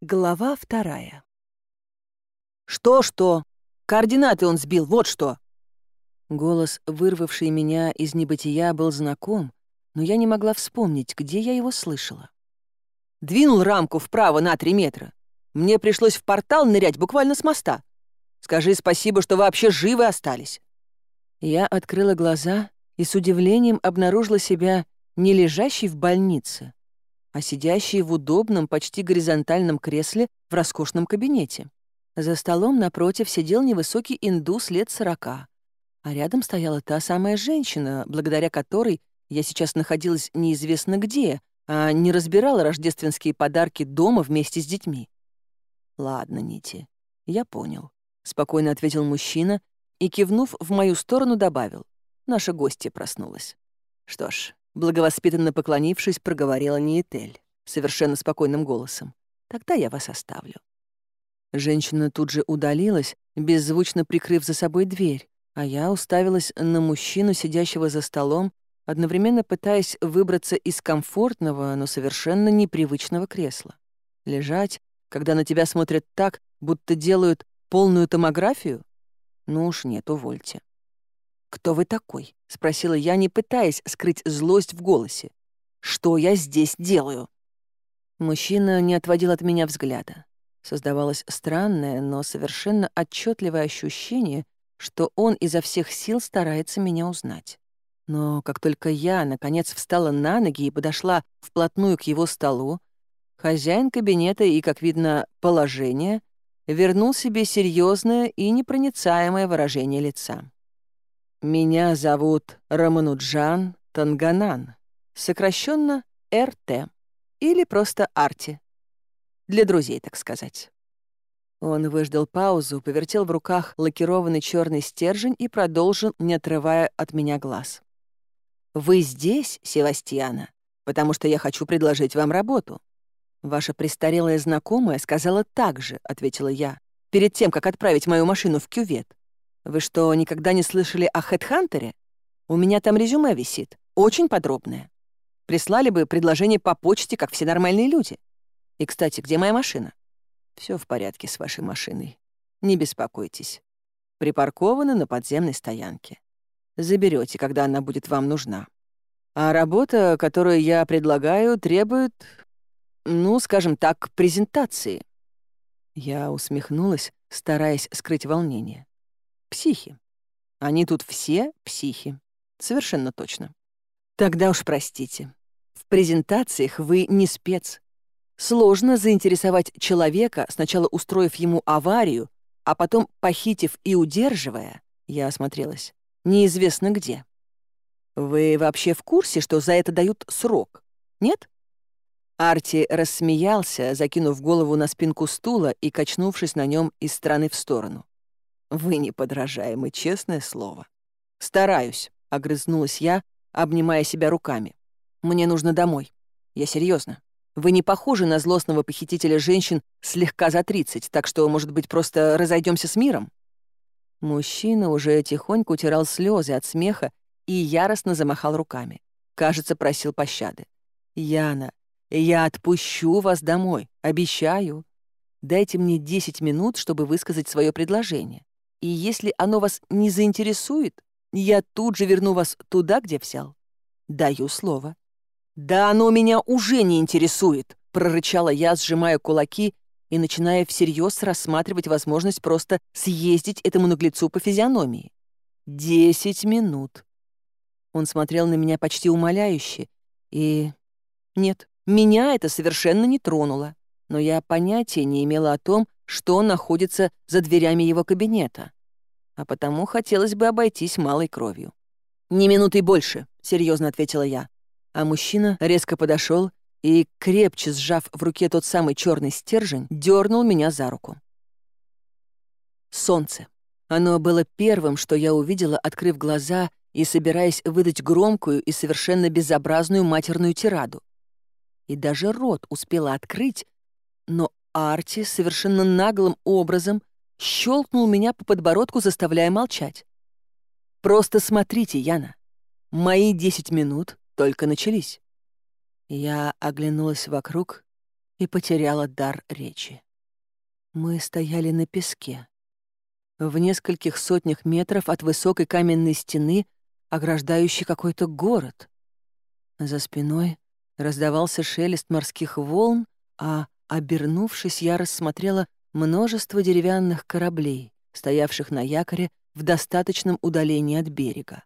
Глава вторая. «Что-что? Координаты он сбил, вот что!» Голос, вырвавший меня из небытия, был знаком, но я не могла вспомнить, где я его слышала. «Двинул рамку вправо на три метра. Мне пришлось в портал нырять буквально с моста. Скажи спасибо, что вообще живы остались». Я открыла глаза и с удивлением обнаружила себя не лежащей в больнице, а сидящие в удобном, почти горизонтальном кресле в роскошном кабинете. За столом напротив сидел невысокий индус лет сорока, а рядом стояла та самая женщина, благодаря которой я сейчас находилась неизвестно где, а не разбирала рождественские подарки дома вместе с детьми. «Ладно, Нити, я понял», — спокойно ответил мужчина и, кивнув в мою сторону, добавил. Наша гостья проснулась. Что ж, Благовоспитанно поклонившись, проговорила Ниетель, совершенно спокойным голосом. «Тогда я вас оставлю». Женщина тут же удалилась, беззвучно прикрыв за собой дверь, а я уставилась на мужчину, сидящего за столом, одновременно пытаясь выбраться из комфортного, но совершенно непривычного кресла. Лежать, когда на тебя смотрят так, будто делают полную томографию? Ну уж нет, увольте. «Кто вы такой?» — спросила я, не пытаясь скрыть злость в голосе. «Что я здесь делаю?» Мужчина не отводил от меня взгляда. Создавалось странное, но совершенно отчетливое ощущение, что он изо всех сил старается меня узнать. Но как только я, наконец, встала на ноги и подошла вплотную к его столу, хозяин кабинета и, как видно, положение вернул себе серьезное и непроницаемое выражение лица. Меня зовут Рамануджан Танганан, сокращенно РТ, или просто Арти. Для друзей, так сказать. Он выждал паузу, повертел в руках лакированный черный стержень и продолжил, не отрывая от меня глаз. «Вы здесь, Севастьяна, потому что я хочу предложить вам работу». «Ваша престарелая знакомая сказала так же», — ответила я, «перед тем, как отправить мою машину в кювет. Вы что, никогда не слышали о Хедхантере? У меня там резюме висит, очень подробное. Прислали бы предложение по почте, как все нормальные люди. И, кстати, где моя машина? Все в порядке с вашей машиной. Не беспокойтесь. Припаркована на подземной стоянке. Заберете, когда она будет вам нужна. А работа, которую я предлагаю, требует, ну, скажем так, презентации. Я усмехнулась, стараясь скрыть волнение. психи. Они тут все психи. Совершенно точно. Тогда уж простите. В презентациях вы не спец. Сложно заинтересовать человека, сначала устроив ему аварию, а потом похитив и удерживая, я осмотрелась, неизвестно где. Вы вообще в курсе, что за это дают срок? Нет? Арти рассмеялся, закинув голову на спинку стула и качнувшись на нем из стороны в сторону. Вы неподражаемы, честное слово. Стараюсь, огрызнулась я, обнимая себя руками. Мне нужно домой. Я серьезно. Вы не похожи на злостного похитителя женщин слегка за 30, так что, может быть, просто разойдемся с миром? Мужчина уже тихонько утирал слезы от смеха и яростно замахал руками. Кажется, просил пощады. «Яна, я отпущу вас домой, обещаю. Дайте мне 10 минут, чтобы высказать свое предложение. И если оно вас не заинтересует, я тут же верну вас туда, где взял. Даю слово». «Да оно меня уже не интересует», — прорычала я, сжимая кулаки и начиная всерьез рассматривать возможность просто съездить этому наглецу по физиономии. «Десять минут». Он смотрел на меня почти умоляюще, и... Нет, меня это совершенно не тронуло, но я понятия не имела о том, что находится за дверями его кабинета. А потому хотелось бы обойтись малой кровью. «Не минуты больше», — серьезно ответила я. А мужчина резко подошел и, крепче сжав в руке тот самый черный стержень, дернул меня за руку. Солнце. Оно было первым, что я увидела, открыв глаза и собираясь выдать громкую и совершенно безобразную матерную тираду. И даже рот успела открыть, но Арти совершенно наглым образом щелкнул меня по подбородку, заставляя молчать. «Просто смотрите, Яна. Мои десять минут только начались». Я оглянулась вокруг и потеряла дар речи. Мы стояли на песке. В нескольких сотнях метров от высокой каменной стены, ограждающей какой-то город. За спиной раздавался шелест морских волн, а Обернувшись, я рассмотрела множество деревянных кораблей, стоявших на якоре в достаточном удалении от берега.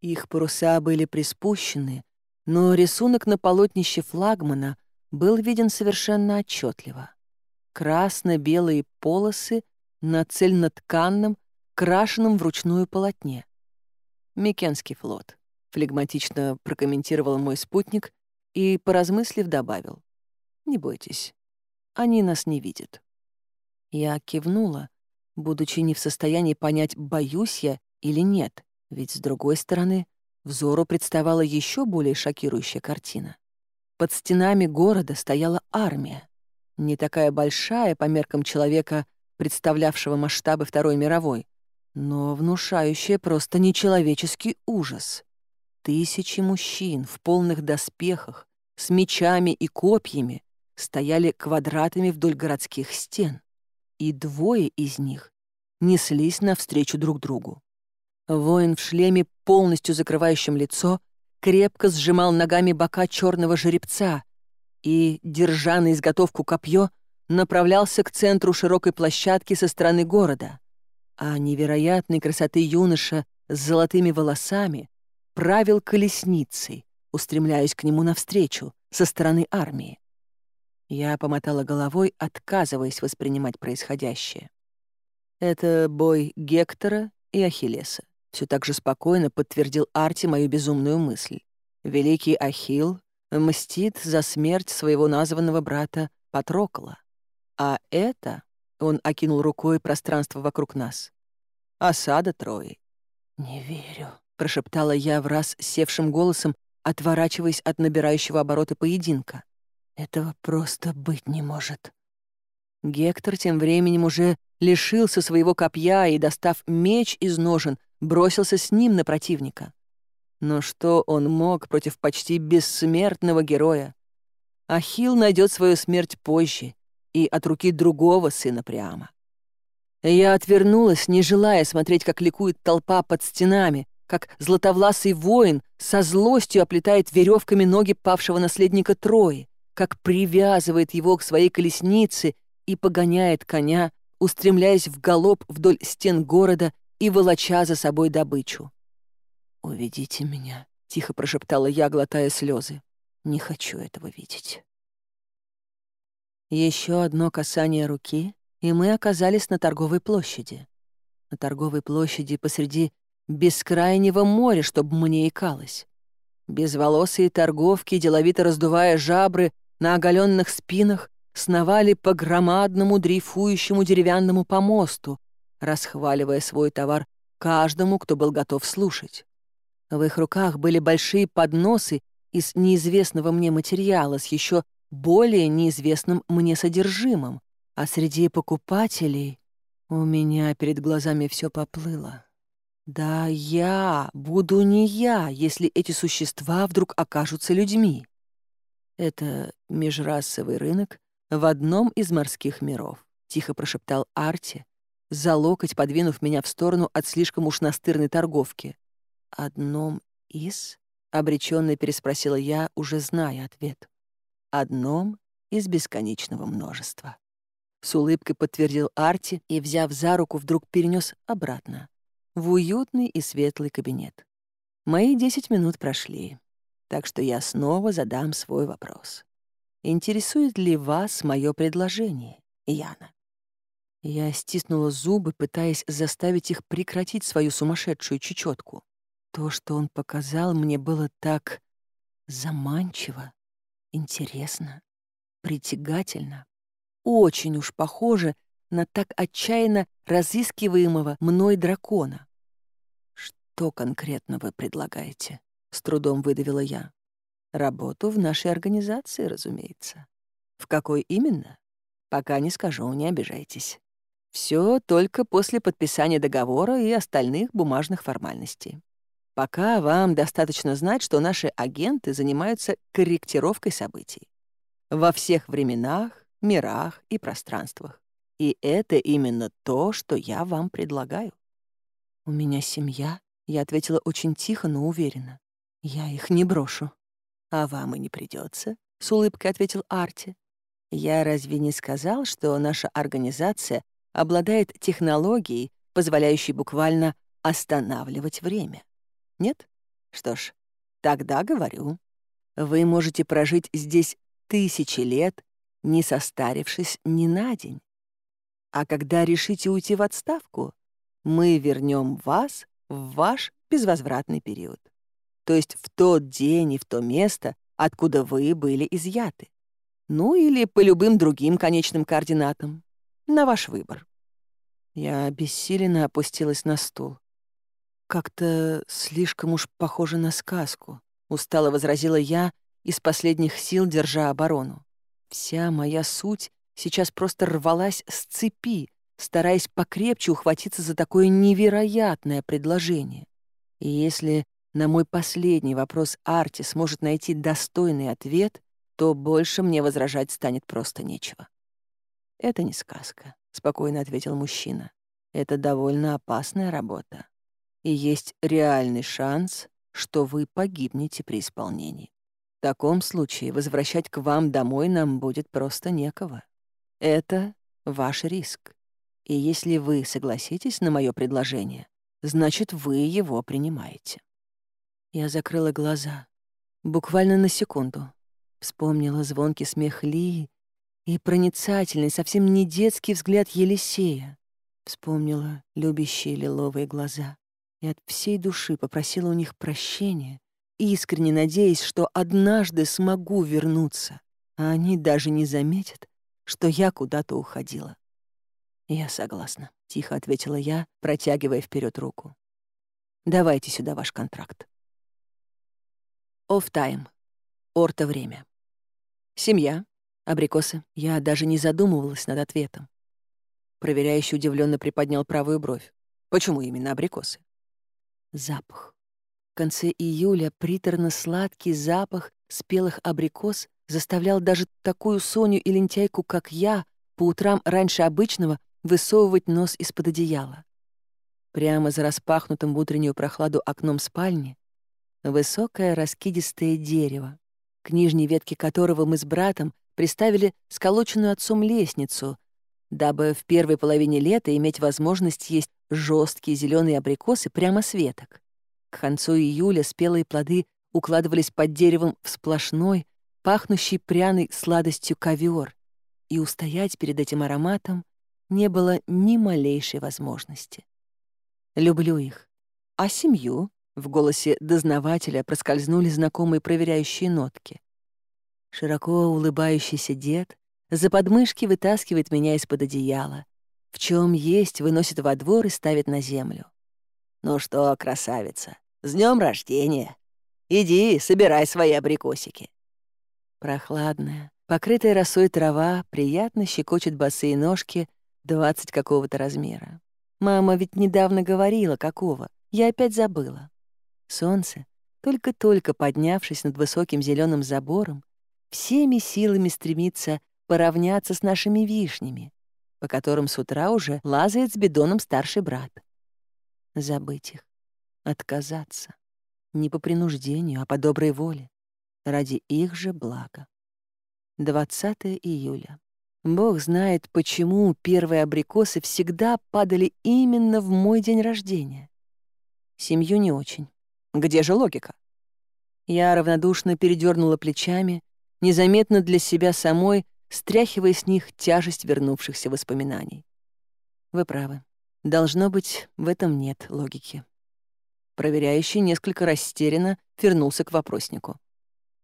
Их паруса были приспущены, но рисунок на полотнище флагмана был виден совершенно отчетливо. Красно-белые полосы на цельнотканном, крашенном вручную полотне. «Микенский флот», — флегматично прокомментировал мой спутник и, поразмыслив, добавил. Не бойтесь, они нас не видят». Я кивнула, будучи не в состоянии понять, боюсь я или нет, ведь, с другой стороны, взору представала еще более шокирующая картина. Под стенами города стояла армия, не такая большая по меркам человека, представлявшего масштабы Второй мировой, но внушающая просто нечеловеческий ужас. Тысячи мужчин в полных доспехах, с мечами и копьями, стояли квадратами вдоль городских стен, и двое из них неслись навстречу друг другу. Воин в шлеме, полностью закрывающем лицо, крепко сжимал ногами бока черного жеребца и, держа на изготовку копье, направлялся к центру широкой площадки со стороны города. А невероятной красоты юноша с золотыми волосами правил колесницей, устремляясь к нему навстречу со стороны армии. Я помотала головой, отказываясь воспринимать происходящее. «Это бой Гектора и Ахиллеса», — все так же спокойно подтвердил Арти мою безумную мысль. «Великий Ахилл мстит за смерть своего названного брата Патрокла. А это...» — он окинул рукой пространство вокруг нас. «Осада Трои». «Не верю», — прошептала я в раз севшим голосом, отворачиваясь от набирающего обороты поединка. «Этого просто быть не может». Гектор тем временем уже лишился своего копья и, достав меч из ножен, бросился с ним на противника. Но что он мог против почти бессмертного героя? Ахилл найдет свою смерть позже и от руки другого сына Приама. Я отвернулась, не желая смотреть, как ликует толпа под стенами, как златовласый воин со злостью как привязывает его к своей колеснице и погоняет коня, устремляясь в галоп вдоль стен города и волоча за собой добычу. «Уведите меня», — тихо прошептала я, глотая слезы. «Не хочу этого видеть». Еще одно касание руки, и мы оказались на торговой площади. На торговой площади посреди бескрайнего моря, чтобы мне икалось. Безволосые торговки, деловито раздувая жабры, на оголенных спинах сновали по громадному дрейфующему деревянному помосту, расхваливая свой товар каждому, кто был готов слушать. В их руках были большие подносы из неизвестного мне материала с еще более неизвестным мне содержимым, а среди покупателей у меня перед глазами все поплыло. Да я буду не я, если эти существа вдруг окажутся людьми это межрасовый рынок в одном из морских миров», — тихо прошептал Арти, за локоть подвинув меня в сторону от слишком уж настырной торговки. «Одном из?» — Обречённо переспросила я, уже зная ответ. «Одном из бесконечного множества». С улыбкой подтвердил Арти и, взяв за руку, вдруг перенёс обратно в уютный и светлый кабинет. Мои десять минут прошли так что я снова задам свой вопрос. Интересует ли вас мое предложение, Яна? Я стиснула зубы, пытаясь заставить их прекратить свою сумасшедшую чечетку. То, что он показал, мне было так заманчиво, интересно, притягательно, очень уж похоже на так отчаянно разыскиваемого мной дракона. Что конкретно вы предлагаете? — с трудом выдавила я. «Работу в нашей организации, разумеется. В какой именно? Пока не скажу, не обижайтесь. Все только после подписания договора и остальных бумажных формальностей. Пока вам достаточно знать, что наши агенты занимаются корректировкой событий. Во всех временах, мирах и пространствах. И это именно то, что я вам предлагаю». «У меня семья», — я ответила очень тихо, но уверенно. Я их не брошу. А вам и не придется, с улыбкой ответил Арти. Я разве не сказал, что наша организация обладает технологией, позволяющей буквально останавливать время? Нет? Что ж, тогда говорю. Вы можете прожить здесь тысячи лет, не состарившись ни на день. А когда решите уйти в отставку, мы вернем вас в ваш безвозвратный период то есть в тот день и в то место, откуда вы были изъяты. Ну или по любым другим конечным координатам. На ваш выбор. Я обессиленно опустилась на стул. «Как-то слишком уж похоже на сказку», — устало возразила я, из последних сил держа оборону. Вся моя суть сейчас просто рвалась с цепи, стараясь покрепче ухватиться за такое невероятное предложение. И если на мой последний вопрос Арти сможет найти достойный ответ, то больше мне возражать станет просто нечего. «Это не сказка», — спокойно ответил мужчина. «Это довольно опасная работа. И есть реальный шанс, что вы погибнете при исполнении. В таком случае возвращать к вам домой нам будет просто некого. Это ваш риск. И если вы согласитесь на мое предложение, значит, вы его принимаете». Я закрыла глаза. Буквально на секунду. Вспомнила звонкий смех Лии и проницательный, совсем не детский взгляд Елисея. Вспомнила любящие лиловые глаза и от всей души попросила у них прощения, искренне надеясь, что однажды смогу вернуться, а они даже не заметят, что я куда-то уходила. «Я согласна», — тихо ответила я, протягивая вперед руку. «Давайте сюда ваш контракт». Оф Орто время. Семья. Абрикосы. Я даже не задумывалась над ответом. Проверяющий удивленно приподнял правую бровь. Почему именно абрикосы? Запах. В конце июля приторно-сладкий запах спелых абрикос заставлял даже такую Соню и лентяйку, как я, по утрам раньше обычного высовывать нос из-под одеяла. Прямо за распахнутым в утреннюю прохладу окном спальни Высокое раскидистое дерево. К нижней ветке которого мы с братом приставили сколоченную отцом лестницу, дабы в первой половине лета иметь возможность есть жесткие зеленые абрикосы прямо с веток. К концу июля спелые плоды укладывались под деревом в сплошной, пахнущий пряной сладостью ковер, и устоять перед этим ароматом не было ни малейшей возможности. Люблю их. А семью? В голосе дознавателя проскользнули знакомые проверяющие нотки. Широко улыбающийся дед за подмышки вытаскивает меня из-под одеяла. В чем есть, выносит во двор и ставит на землю. «Ну что, красавица, с днем рождения! Иди, собирай свои абрикосики!» Прохладная, покрытая росой трава приятно щекочет босые ножки двадцать какого-то размера. Мама ведь недавно говорила, какого. Я опять забыла. солнце, только-только поднявшись над высоким зеленым забором, всеми силами стремится поравняться с нашими вишнями, по которым с утра уже лазает с бедоном старший брат. Забыть их, отказаться, не по принуждению, а по доброй воле, ради их же блага. 20 июля. Бог знает, почему первые абрикосы всегда падали именно в мой день рождения. Семью не очень. Где же логика? Я равнодушно передернула плечами, незаметно для себя самой, стряхивая с них тяжесть вернувшихся воспоминаний. Вы правы. Должно быть, в этом нет логики. Проверяющий несколько растерянно вернулся к вопроснику.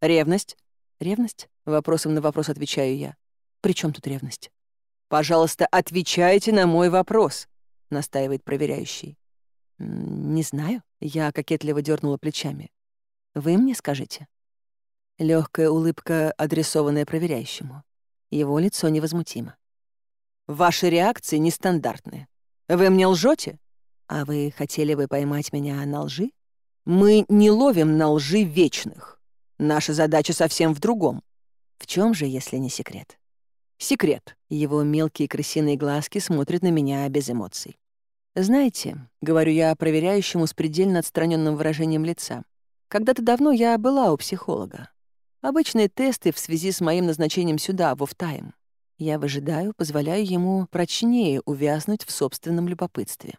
«Ревность?» «Ревность?» — вопросом на вопрос отвечаю я. «При чем тут ревность?» «Пожалуйста, отвечайте на мой вопрос», — настаивает проверяющий. «Не знаю. Я кокетливо дернула плечами. Вы мне скажите». Легкая улыбка, адресованная проверяющему. Его лицо невозмутимо. «Ваши реакции нестандартные. Вы мне лжете? А вы хотели бы поймать меня на лжи? Мы не ловим на лжи вечных. Наша задача совсем в другом. В чем же, если не секрет?» «Секрет». Его мелкие крысиные глазки смотрят на меня без эмоций. «Знаете», — говорю я проверяющему с предельно отстраненным выражением лица, «когда-то давно я была у психолога. Обычные тесты в связи с моим назначением сюда, в офтайм. Я выжидаю, позволяю ему прочнее увязнуть в собственном любопытстве.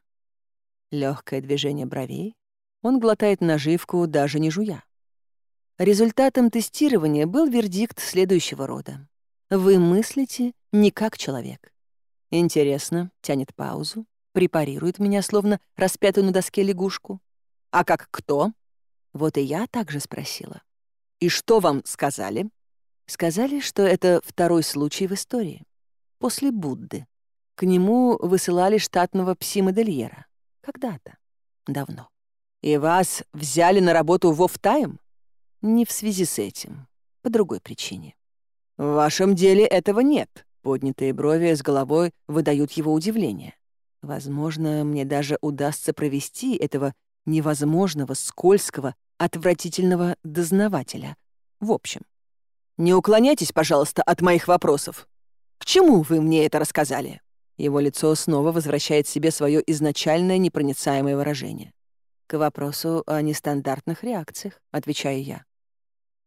Легкое движение бровей. Он глотает наживку, даже не жуя. Результатом тестирования был вердикт следующего рода. Вы мыслите не как человек. Интересно, тянет паузу препарирует меня, словно распятую на доске лягушку. «А как кто?» Вот и я также спросила. «И что вам сказали?» Сказали, что это второй случай в истории. После Будды. К нему высылали штатного пси-модельера. Когда-то. Давно. «И вас взяли на работу во втайм?» «Не в связи с этим. По другой причине». «В вашем деле этого нет». Поднятые брови с головой выдают его удивление. Возможно, мне даже удастся провести этого невозможного, скользкого, отвратительного дознавателя. В общем, не уклоняйтесь, пожалуйста, от моих вопросов. К чему вы мне это рассказали?» Его лицо снова возвращает себе свое изначальное непроницаемое выражение. «К вопросу о нестандартных реакциях», — отвечаю я.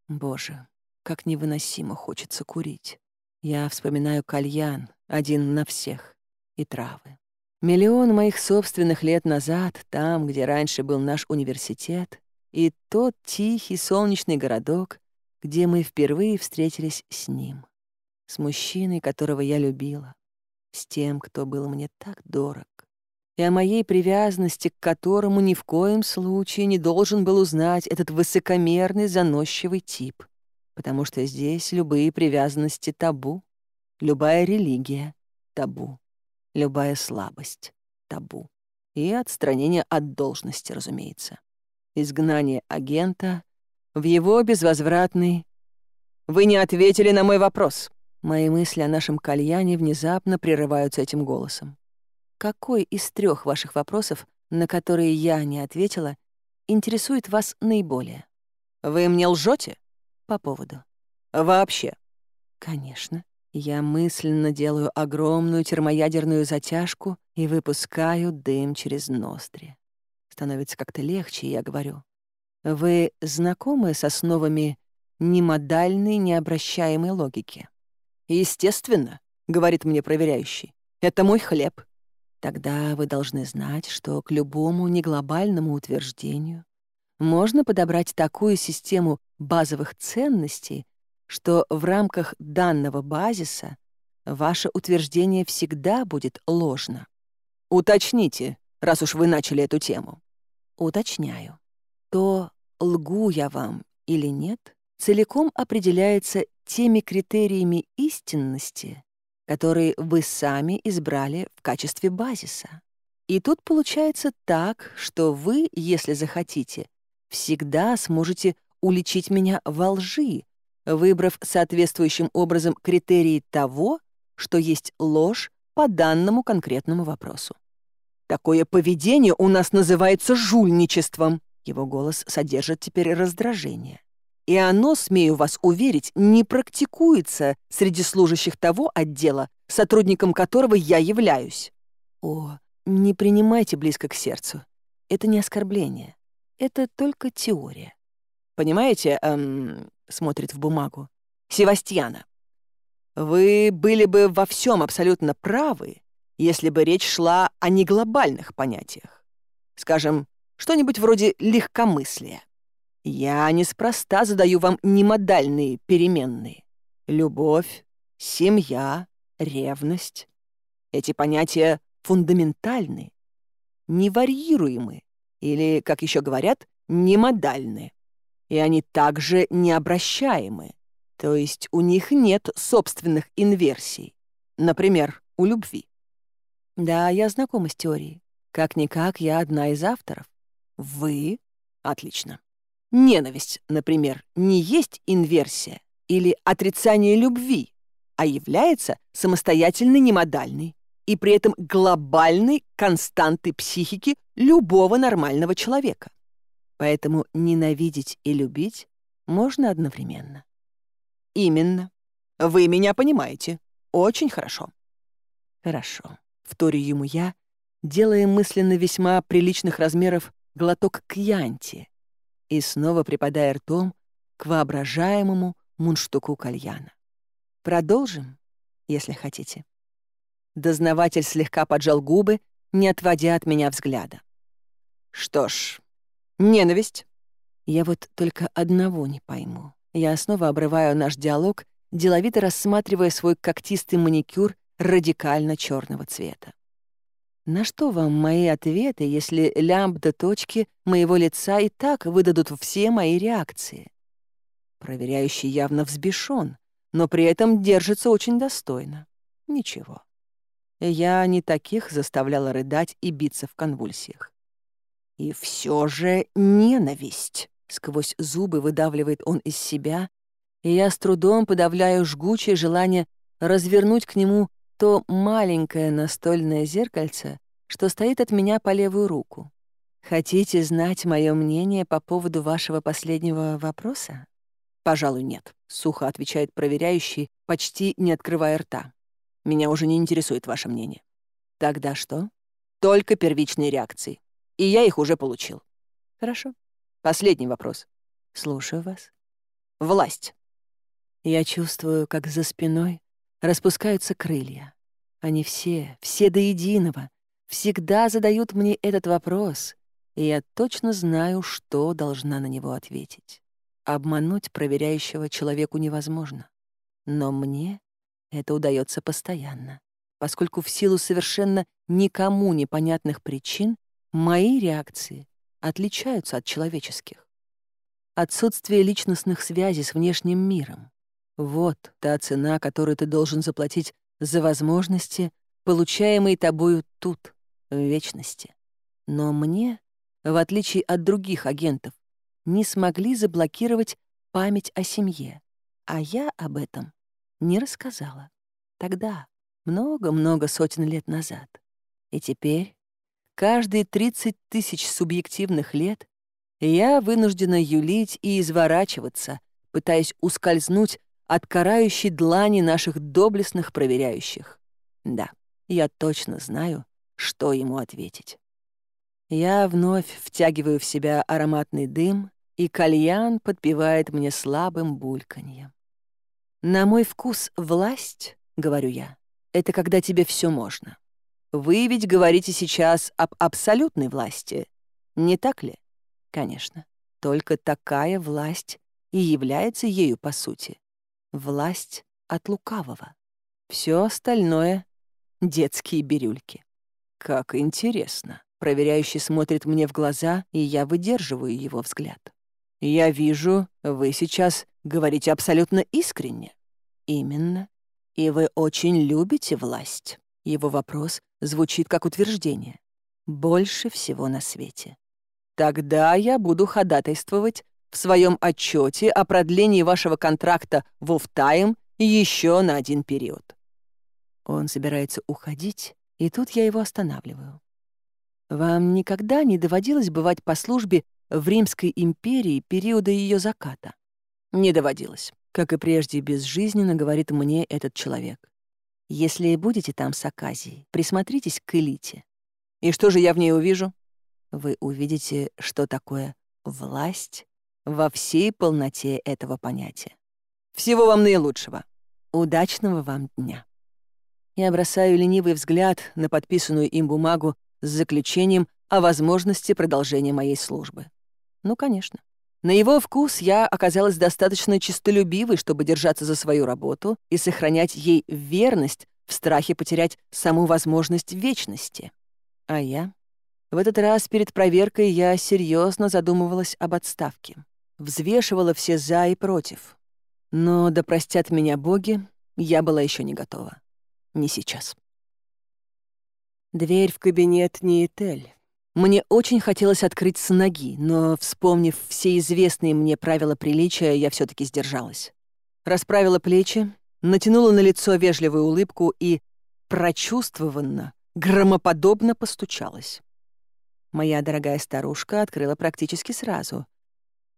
«Боже, как невыносимо хочется курить. Я вспоминаю кальян, один на всех, и травы. Миллион моих собственных лет назад, там, где раньше был наш университет, и тот тихий солнечный городок, где мы впервые встретились с ним, с мужчиной, которого я любила, с тем, кто был мне так дорог, и о моей привязанности, к которому ни в коем случае не должен был узнать этот высокомерный, заносчивый тип, потому что здесь любые привязанности табу, любая религия табу любая слабость, табу. И отстранение от должности, разумеется. Изгнание агента в его безвозвратный... «Вы не ответили на мой вопрос!» Мои мысли о нашем кальяне внезапно прерываются этим голосом. Какой из трех ваших вопросов, на которые я не ответила, интересует вас наиболее? Вы мне лжете? По поводу. Вообще. Конечно. Я мысленно делаю огромную термоядерную затяжку и выпускаю дым через ноздри. Становится как-то легче, я говорю. Вы знакомы с основами немодальной необращаемой логики? Естественно, говорит мне проверяющий. Это мой хлеб. Тогда вы должны знать, что к любому неглобальному утверждению можно подобрать такую систему базовых ценностей, что в рамках данного базиса ваше утверждение всегда будет ложно. Уточните, раз уж вы начали эту тему. Уточняю. То, лгу я вам или нет, целиком определяется теми критериями истинности, которые вы сами избрали в качестве базиса. И тут получается так, что вы, если захотите, всегда сможете уличить меня во лжи, выбрав соответствующим образом критерии того, что есть ложь по данному конкретному вопросу. «Такое поведение у нас называется жульничеством», его голос содержит теперь раздражение. И оно, смею вас уверить, не практикуется среди служащих того отдела, сотрудником которого я являюсь. О, не принимайте близко к сердцу. Это не оскорбление. Это только теория. Понимаете, эм, смотрит в бумагу. «Севастьяна, вы были бы во всем абсолютно правы, если бы речь шла о неглобальных понятиях. Скажем, что-нибудь вроде легкомыслия. Я неспроста задаю вам немодальные переменные. Любовь, семья, ревность. Эти понятия фундаментальны, неварьируемы или, как еще говорят, немодальны и они также необращаемы, то есть у них нет собственных инверсий, например, у любви. Да, я знакома с теорией. Как-никак, я одна из авторов. Вы? Отлично. Ненависть, например, не есть инверсия или отрицание любви, а является самостоятельной немодальной и при этом глобальной константы психики любого нормального человека поэтому ненавидеть и любить можно одновременно. Именно. Вы меня понимаете. Очень хорошо. Хорошо. Вторю ему я, делая мысленно весьма приличных размеров глоток кьянти и снова припадая ртом к воображаемому мунштуку кальяна. Продолжим, если хотите. Дознаватель слегка поджал губы, не отводя от меня взгляда. Что ж, Ненависть. Я вот только одного не пойму. Я снова обрываю наш диалог, деловито рассматривая свой когтистый маникюр радикально черного цвета. На что вам мои ответы, если лямбда-точки моего лица и так выдадут все мои реакции? Проверяющий явно взбешен, но при этом держится очень достойно. Ничего. Я не таких заставляла рыдать и биться в конвульсиях. И все же ненависть. Сквозь зубы выдавливает он из себя, и я с трудом подавляю жгучее желание развернуть к нему то маленькое настольное зеркальце, что стоит от меня по левую руку. Хотите знать мое мнение по поводу вашего последнего вопроса? Пожалуй, нет, сухо отвечает проверяющий, почти не открывая рта. Меня уже не интересует ваше мнение. И я их уже получил. Хорошо. Последний вопрос. Слушаю вас. Власть. Я чувствую, как за спиной распускаются крылья. Они все, все до единого, всегда задают мне этот вопрос, и я точно знаю, что должна на него ответить. Обмануть проверяющего человеку невозможно. Но мне это удается постоянно, поскольку в силу совершенно никому непонятных причин Мои реакции отличаются от человеческих. Отсутствие личностных связей с внешним миром. Вот та цена, которую ты должен заплатить за возможности, получаемые тобою тут, в вечности. Но мне, в отличие от других агентов, не смогли заблокировать память о семье, а я об этом не рассказала. Тогда, много-много сотен лет назад. И теперь каждые 30 тысяч субъективных лет я вынуждена юлить и изворачиваться, пытаясь ускользнуть от карающей длани наших доблестных проверяющих. Да, я точно знаю, что ему ответить. Я вновь втягиваю в себя ароматный дым, и кальян подпевает мне слабым бульканьем. «На мой вкус власть, — говорю я, — это когда тебе все можно. Вы ведь говорите сейчас об абсолютной власти, не так ли? Конечно, только такая власть и является ею по сути власть от лукавого. Все остальное — детские бирюльки. Как интересно. Проверяющий смотрит мне в глаза, и я выдерживаю его взгляд. Я вижу, вы сейчас говорите абсолютно искренне. Именно. И вы очень любите власть. Его вопрос звучит как утверждение. Больше всего на свете. Тогда я буду ходатайствовать в своем отчете о продлении вашего контракта в Уфтайм еще на один период. Он собирается уходить, и тут я его останавливаю. Вам никогда не доводилось бывать по службе в Римской империи периода ее заката? Не доводилось. Как и прежде, безжизненно говорит мне этот человек. Если будете там с Аказией, присмотритесь к элите. И что же я в ней увижу? Вы увидите, что такое власть во всей полноте этого понятия. Всего вам наилучшего. Удачного вам дня. Я бросаю ленивый взгляд на подписанную им бумагу с заключением о возможности продолжения моей службы. Ну, конечно. На его вкус я оказалась достаточно честолюбивой, чтобы держаться за свою работу и сохранять ей верность в страхе потерять саму возможность вечности. А я? В этот раз перед проверкой я серьезно задумывалась об отставке взвешивала все «за» и «против». Но, да простят меня боги, я была еще не готова. Не сейчас. Дверь в кабинет не Этель. Мне очень хотелось открыть с ноги, но, вспомнив все известные мне правила приличия, я все таки сдержалась. Расправила плечи, натянула на лицо вежливую улыбку и прочувствованно, громоподобно постучалась. Моя дорогая старушка открыла практически сразу.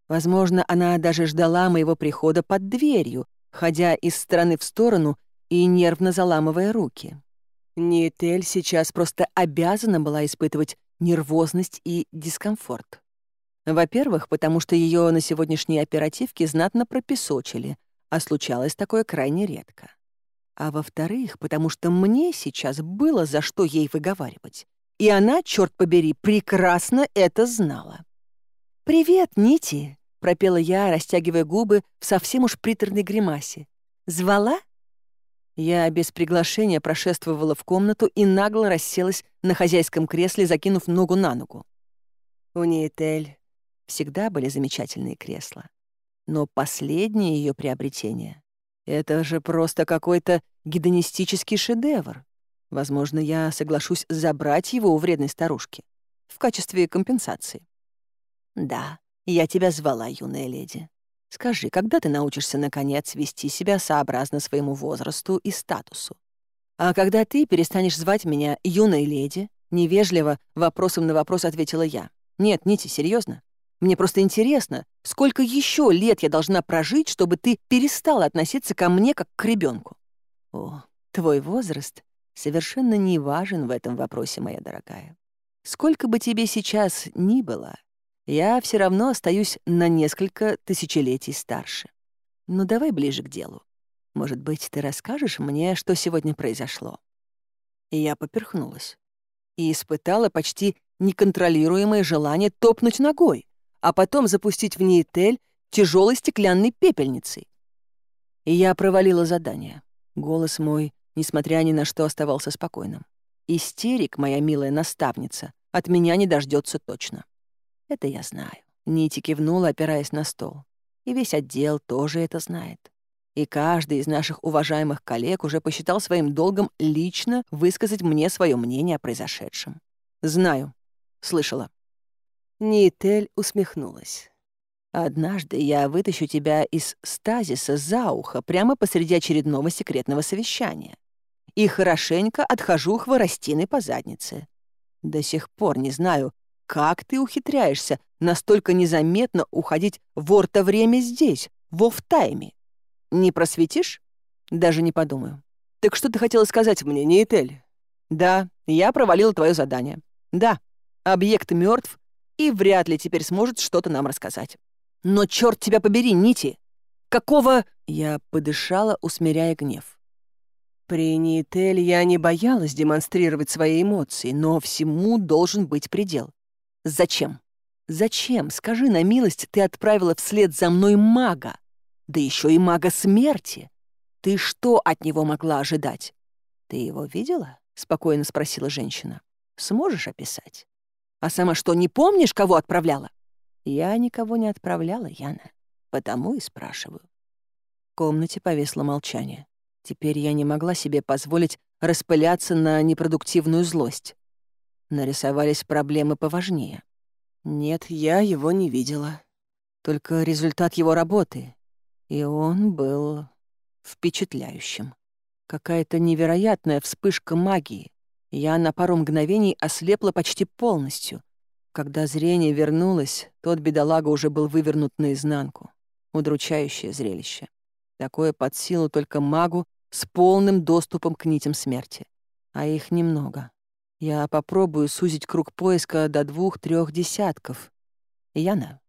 Возможно, она даже ждала моего прихода под дверью, ходя из стороны в сторону и нервно заламывая руки. Ниетель сейчас просто обязана была испытывать нервозность и дискомфорт. Во-первых, потому что ее на сегодняшней оперативке знатно пропесочили, а случалось такое крайне редко. А во-вторых, потому что мне сейчас было за что ей выговаривать. И она, черт побери, прекрасно это знала. «Привет, Нити!» — пропела я, растягивая губы в совсем уж приторной гримасе. «Звала?» Я без приглашения прошествовала в комнату и нагло расселась на хозяйском кресле, закинув ногу на ногу. У Нейтель всегда были замечательные кресла. Но последнее ее приобретение — это же просто какой-то гедонистический шедевр. Возможно, я соглашусь забрать его у вредной старушки в качестве компенсации. «Да, я тебя звала, юная леди», Скажи, когда ты научишься, наконец, вести себя сообразно своему возрасту и статусу? А когда ты перестанешь звать меня «юной леди», невежливо вопросом на вопрос ответила я. Нет, Нити, серьезно. Мне просто интересно, сколько еще лет я должна прожить, чтобы ты перестала относиться ко мне как к ребенку. О, твой возраст совершенно не важен в этом вопросе, моя дорогая. Сколько бы тебе сейчас ни было, я все равно остаюсь на несколько тысячелетий старше. Но давай ближе к делу. Может быть, ты расскажешь мне, что сегодня произошло?» И я поперхнулась. И испытала почти неконтролируемое желание топнуть ногой, а потом запустить в Ниетель тяжелой стеклянной пепельницей. И я провалила задание. Голос мой, несмотря ни на что, оставался спокойным. Истерик, моя милая наставница, от меня не дождется точно. Это я знаю. Нити кивнула, опираясь на стол. И весь отдел тоже это знает. И каждый из наших уважаемых коллег уже посчитал своим долгом лично высказать мне свое мнение о произошедшем. Знаю. Слышала. Нитель усмехнулась. «Однажды я вытащу тебя из стазиса за ухо прямо посреди очередного секретного совещания и хорошенько отхожу хворостиной по заднице. До сих пор не знаю, как ты ухитряешься настолько незаметно уходить вор-то время здесь, во в тайме? Не просветишь? Даже не подумаю. Так что ты хотела сказать мне, не Да, я провалила твое задание. Да, объект мертв и вряд ли теперь сможет что-то нам рассказать. Но черт тебя побери, Нити! Какого...» Я подышала, усмиряя гнев. При Ниетель я не боялась демонстрировать свои эмоции, но всему должен быть предел. Зачем? Зачем, скажи на милость, ты отправила вслед за мной мага? Да еще и мага смерти. Ты что от него могла ожидать? Ты его видела? Спокойно спросила женщина. Сможешь описать? А сама что, не помнишь, кого отправляла? Я никого не отправляла, Яна. Потому и спрашиваю. В комнате повисло молчание. Теперь я не могла себе позволить распыляться на непродуктивную злость нарисовались проблемы поважнее. Нет, я его не видела. Только результат его работы. И он был впечатляющим. Какая-то невероятная вспышка магии. Я на пару мгновений ослепла почти полностью. Когда зрение вернулось, тот бедолага уже был вывернут наизнанку. Удручающее зрелище. Такое под силу только магу с полным доступом к нитям смерти. А их немного. Я попробую сузить круг поиска до двух-трех десятков. Яна?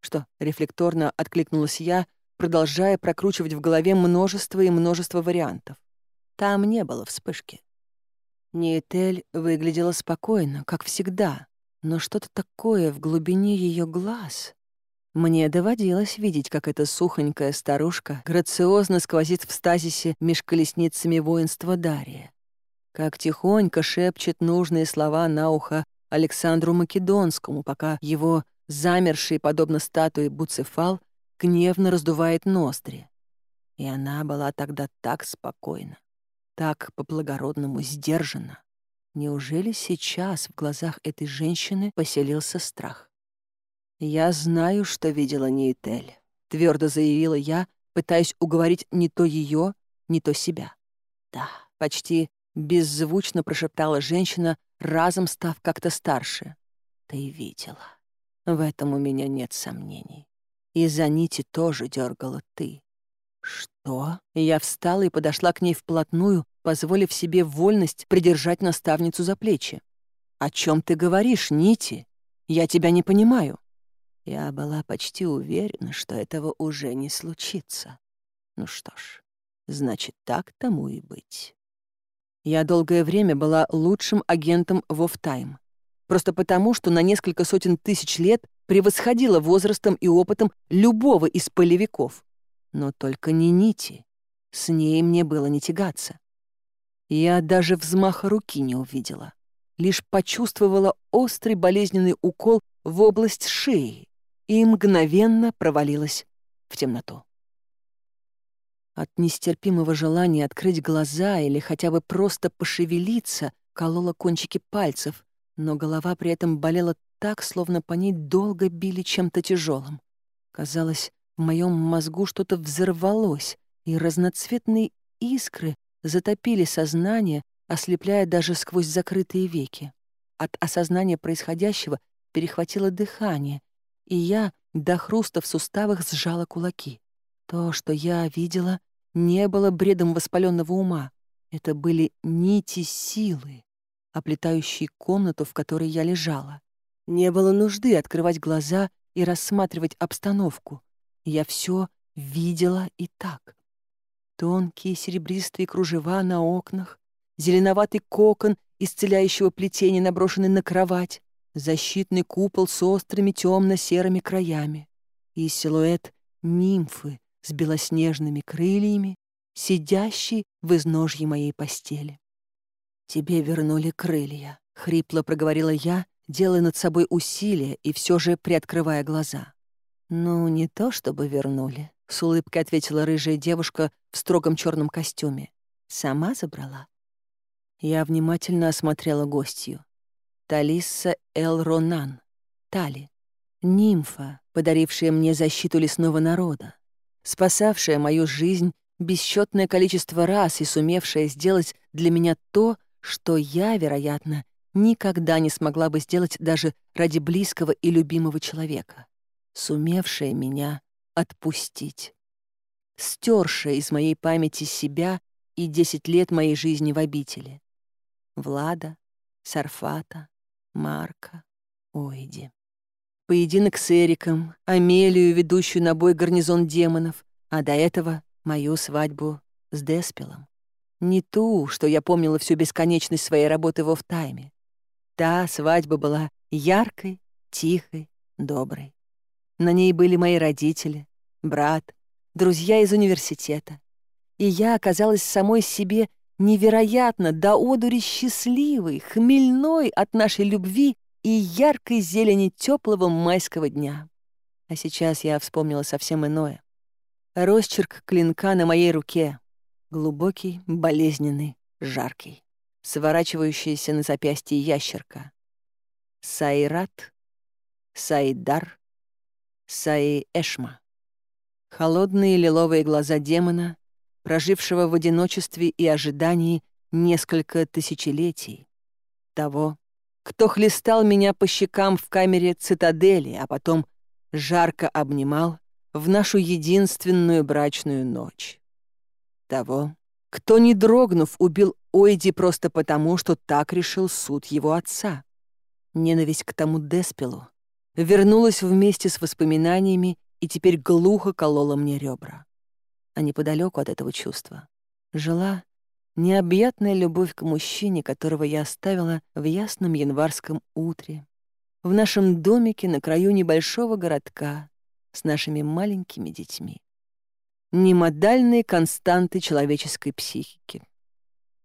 Что? Рефлекторно откликнулась я, продолжая прокручивать в голове множество и множество вариантов. Там не было вспышки. Нейтель выглядела спокойно, как всегда, но что-то такое в глубине ее глаз. Мне доводилось видеть, как эта сухонькая старушка грациозно сквозит в стазисе меж колесницами воинства Дария. как тихонько шепчет нужные слова на ухо Александру Македонскому, пока его, замерший, подобно статуе Буцефал, гневно раздувает ноздри. И она была тогда так спокойна, так по-благородному сдержана. Неужели сейчас в глазах этой женщины поселился страх? «Я знаю, что видела Нейтель», — твердо заявила я, пытаясь уговорить не то ее, не то себя. Да, Беззвучно прошептала женщина, разом став как-то старше. «Ты видела. В этом у меня нет сомнений. И за нити тоже дергала ты». «Что?» Я встала и подошла к ней вплотную, позволив себе вольность придержать наставницу за плечи. «О чем ты говоришь, Нити? Я тебя не понимаю». Я была почти уверена, что этого уже не случится. Ну что ж, значит, так тому и быть. Я долгое время была лучшим агентом в офтайм. Просто потому, что на несколько сотен тысяч лет превосходила возрастом и опытом любого из полевиков. Но только не Нити. С ней мне было не тягаться. Я даже взмаха руки не увидела. Лишь почувствовала острый болезненный укол в область шеи и мгновенно провалилась в темноту. От нестерпимого желания открыть глаза или хотя бы просто пошевелиться колола кончики пальцев, но голова при этом болела так, словно по ней долго били чем-то тяжелым. Казалось, в моем мозгу что-то взорвалось, и разноцветные искры затопили сознание, ослепляя даже сквозь закрытые веки. От осознания происходящего перехватило дыхание, и я до хруста в суставах сжала кулаки. То, что я видела, не было бредом воспаленного ума. Это были нити силы, оплетающие комнату, в которой я лежала. Не было нужды открывать глаза и рассматривать обстановку. Я все видела и так. Тонкие серебристые кружева на окнах, зеленоватый кокон исцеляющего плетения, наброшенный на кровать, защитный купол с острыми темно-серыми краями и силуэт нимфы, с белоснежными крыльями, сидящий в изножье моей постели. «Тебе вернули крылья», — хрипло проговорила я, делая над собой усилие и все же приоткрывая глаза. «Ну, не то чтобы вернули», — с улыбкой ответила рыжая девушка в строгом черном костюме. «Сама забрала». Я внимательно осмотрела гостью. Талисса Эл-Ронан, Тали, нимфа, подарившая мне защиту лесного народа, спасавшая мою жизнь бесчетное количество раз и сумевшая сделать для меня то, что я, вероятно, никогда не смогла бы сделать даже ради близкого и любимого человека, сумевшая меня отпустить, стершая из моей памяти себя и десять лет моей жизни в обители. Влада, Сарфата, Марка, Ойди поединок с Эриком, Амелию, ведущую на бой гарнизон демонов, а до этого мою свадьбу с Деспелом. Не ту, что я помнила всю бесконечность своей работы в втайме. Та свадьба была яркой, тихой, доброй. На ней были мои родители, брат, друзья из университета. И я оказалась самой себе невероятно до одури счастливой, хмельной от нашей любви и яркой зелени теплого майского дня. А сейчас я вспомнила совсем иное. Росчерк клинка на моей руке. Глубокий, болезненный, жаркий. Сворачивающаяся на запястье ящерка. Сайрат, Сайдар, Саи-Эшма. Холодные лиловые глаза демона, прожившего в одиночестве и ожидании несколько тысячелетий. Того, кто хлестал меня по щекам в камере цитадели, а потом жарко обнимал в нашу единственную брачную ночь. Того, кто, не дрогнув, убил Ойди просто потому, что так решил суд его отца. Ненависть к тому Деспелу, вернулась вместе с воспоминаниями и теперь глухо колола мне ребра. А неподалеку от этого чувства жила необъятная любовь к мужчине, которого я оставила в ясном январском утре, в нашем домике на краю небольшого городка с нашими маленькими детьми. Немодальные константы человеческой психики.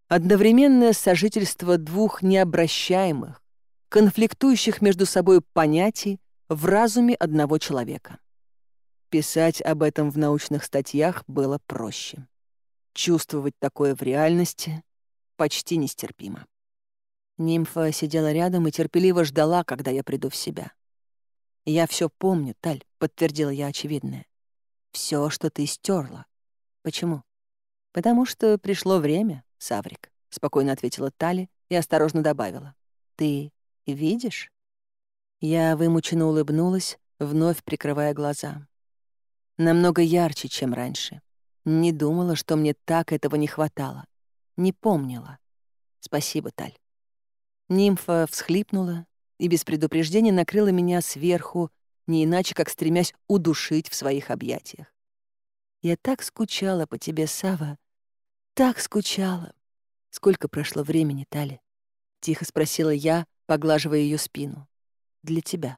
Одновременное сожительство двух необращаемых, конфликтующих между собой понятий в разуме одного человека. Писать об этом в научных статьях было проще. Чувствовать такое в реальности почти нестерпимо. Нимфа сидела рядом и терпеливо ждала, когда я приду в себя. «Я все помню, Таль», — подтвердила я очевидное. Все, что ты стерла. Почему?» «Потому что пришло время, Саврик», — спокойно ответила Тали и осторожно добавила. «Ты видишь?» Я вымученно улыбнулась, вновь прикрывая глаза. Намного ярче, чем раньше. Не думала, что мне так этого не хватало. Не помнила. Спасибо, Таль. Нимфа всхлипнула и без предупреждения накрыла меня сверху, не иначе как стремясь удушить в своих объятиях. Я так скучала по тебе, Сава, так скучала. Сколько прошло времени, Тали? Тихо спросила я, поглаживая ее спину. Для тебя.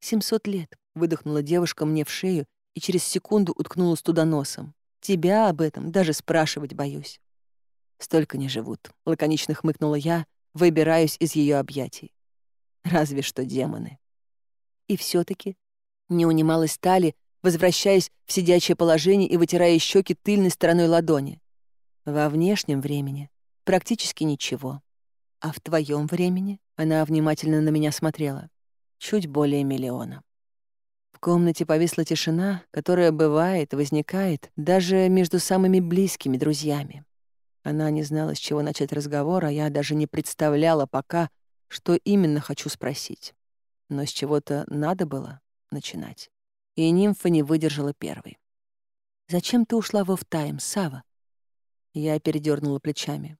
Семьсот лет, выдохнула девушка мне в шею и через секунду уткнулась туда носом. Тебя об этом даже спрашивать боюсь. Столько не живут. Лаконично хмыкнула я, выбираюсь из ее объятий. Разве что демоны. И все таки не унималась Тали, возвращаясь в сидячее положение и вытирая щеки тыльной стороной ладони. Во внешнем времени практически ничего. А в твоем времени она внимательно на меня смотрела. Чуть более миллиона комнате повисла тишина, которая бывает, возникает даже между самыми близкими друзьями. Она не знала, с чего начать разговор, а я даже не представляла пока, что именно хочу спросить. Но с чего-то надо было начинать. И нимфа не выдержала первой. «Зачем ты ушла во втайм, Сава? Я передернула плечами.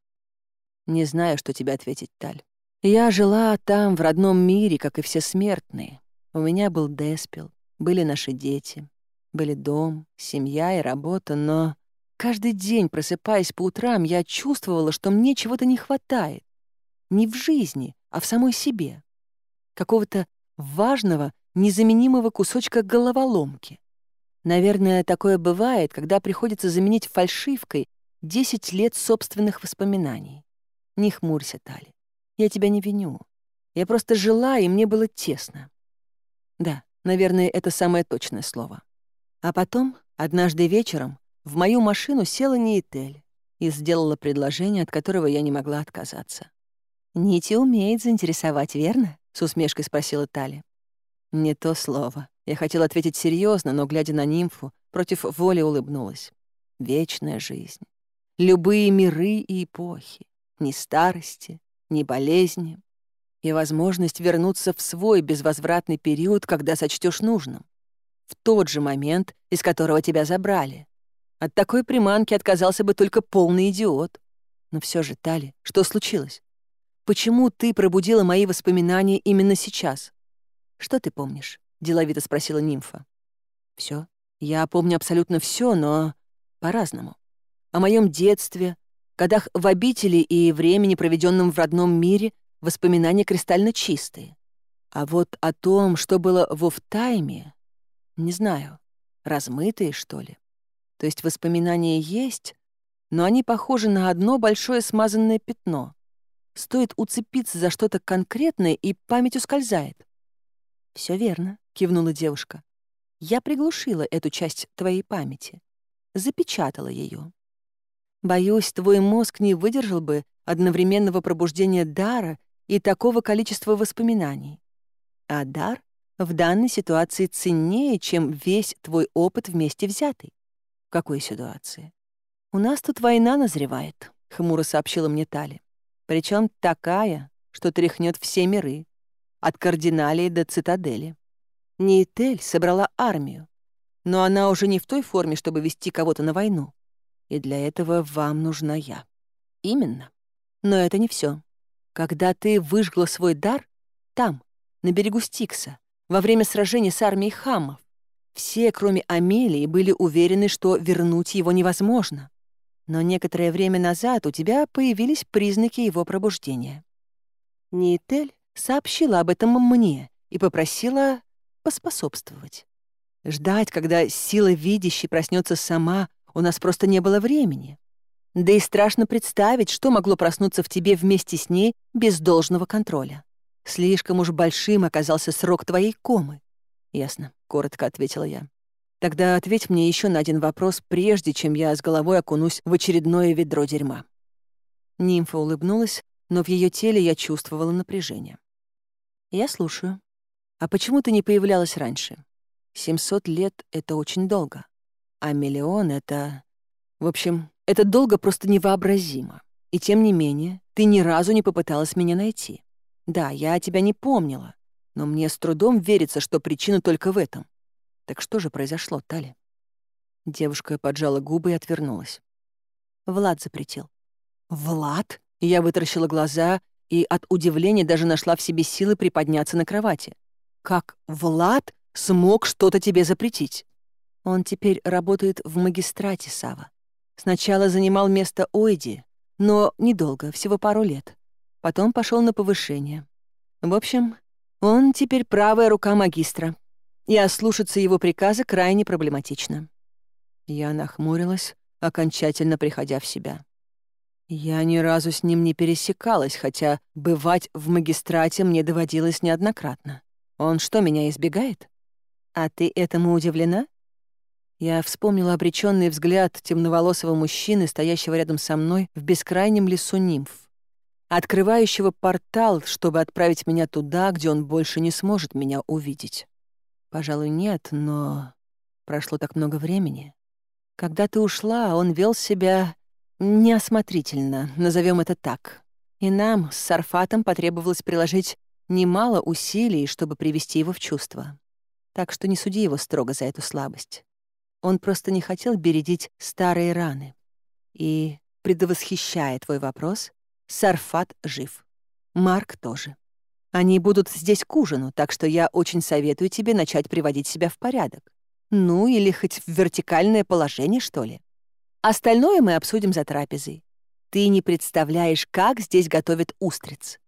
«Не знаю, что тебе ответить, Таль. Я жила там, в родном мире, как и все смертные. У меня был Деспил, Деспел, были наши дети, были дом, семья и работа, но каждый день, просыпаясь по утрам, я чувствовала, что мне чего-то не хватает. Не в жизни, а в самой себе. Какого-то важного незаменимого кусочка головоломки. Наверное, такое бывает, когда приходится заменить фальшивкой 10 лет собственных воспоминаний. Не хмурься, Тали. Я тебя не виню. Я просто жила, и мне было тесно. Да, Наверное, это самое точное слово. А потом, однажды вечером, в мою машину села Ниетель и сделала предложение, от которого я не могла отказаться. «Нити умеет заинтересовать, верно?» — с усмешкой спросила Тали. «Не то слово». Я хотела ответить серьезно, но, глядя на нимфу, против воли улыбнулась. «Вечная жизнь. Любые миры и эпохи. Ни старости, ни болезни, И возможность вернуться в свой безвозвратный период, когда сочтешь нужным. В тот же момент, из которого тебя забрали. От такой приманки отказался бы только полный идиот. Но все же, Тали, что случилось? Почему ты пробудила мои воспоминания именно сейчас? «Что ты помнишь?» — деловито спросила нимфа. Все. Я помню абсолютно все, но по-разному. О моем детстве, годах в обители и времени, проведенном в родном мире, воспоминания кристально чистые. А вот о том, что было во в тайме, не знаю, размытые, что ли. То есть воспоминания есть, но они похожи на одно большое смазанное пятно. Стоит уцепиться за что-то конкретное, и память ускользает. Все верно», — кивнула девушка. «Я приглушила эту часть твоей памяти, запечатала ее. Боюсь, твой мозг не выдержал бы одновременного пробуждения дара и такого количества воспоминаний. А дар в данной ситуации ценнее, чем весь твой опыт вместе взятый. В какой ситуации? «У нас тут война назревает», — хмуро сообщила мне Тали. Причем такая, что тряхнет все миры, от кардиналии до цитадели. Неитель собрала армию, но она уже не в той форме, чтобы вести кого-то на войну. И для этого вам нужна я. Именно. Но это не все. Когда ты выжгла свой дар там, на берегу Стикса, во время сражения с армией хамов, все, кроме Амелии, были уверены, что вернуть его невозможно. Но некоторое время назад у тебя появились признаки его пробуждения. Неитель сообщила об этом мне и попросила поспособствовать. Ждать, когда сила видящей проснется сама, у нас просто не было времени. Да и страшно представить, что могло проснуться в тебе вместе с ней без должного контроля. Слишком уж большим оказался срок твоей комы. «Ясно», — коротко ответила я. «Тогда ответь мне еще на один вопрос, прежде чем я с головой окунусь в очередное ведро дерьма». Нимфа улыбнулась, но в ее теле я чувствовала напряжение. «Я слушаю. А почему ты не появлялась раньше? 700 лет — это очень долго. А миллион — это... В общем, это долго просто невообразимо. И тем не менее, ты ни разу не попыталась меня найти. Да, я тебя не помнила, но мне с трудом верится, что причина только в этом. Так что же произошло, Тали? Девушка поджала губы и отвернулась. Влад запретил. «Влад?» Я вытаращила глаза и от удивления даже нашла в себе силы приподняться на кровати. «Как Влад смог что-то тебе запретить?» «Он теперь работает в магистрате, Сава. Сначала занимал место Ойди, но недолго, всего пару лет. Потом пошел на повышение. В общем, он теперь правая рука магистра. И ослушаться его приказа крайне проблематично. Я нахмурилась, окончательно приходя в себя. Я ни разу с ним не пересекалась, хотя бывать в магистрате мне доводилось неоднократно. Он что, меня избегает? А ты этому удивлена? Я вспомнила обреченный взгляд темноволосого мужчины, стоящего рядом со мной в бескрайнем лесу нимф, открывающего портал, чтобы отправить меня туда, где он больше не сможет меня увидеть. Пожалуй, нет, но прошло так много времени. Когда ты ушла, он вел себя неосмотрительно, назовем это так. И нам с Сарфатом потребовалось приложить немало усилий, чтобы привести его в чувство. Так что не суди его строго за эту слабость. Он просто не хотел бередить старые раны. И, предвосхищая твой вопрос, Сарфат жив. Марк тоже. Они будут здесь к ужину, так что я очень советую тебе начать приводить себя в порядок. Ну, или хоть в вертикальное положение, что ли. Остальное мы обсудим за трапезой. Ты не представляешь, как здесь готовят устриц.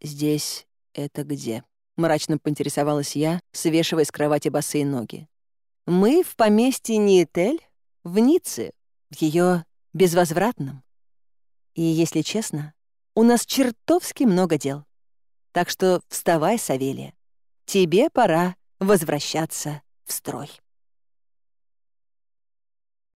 Здесь это где? Мрачно поинтересовалась я, свешивая с кровати босые ноги. Мы в поместье Ниетель в Ницце, в ее безвозвратном. И, если честно, у нас чертовски много дел. Так что вставай, Савелия, тебе пора возвращаться в строй.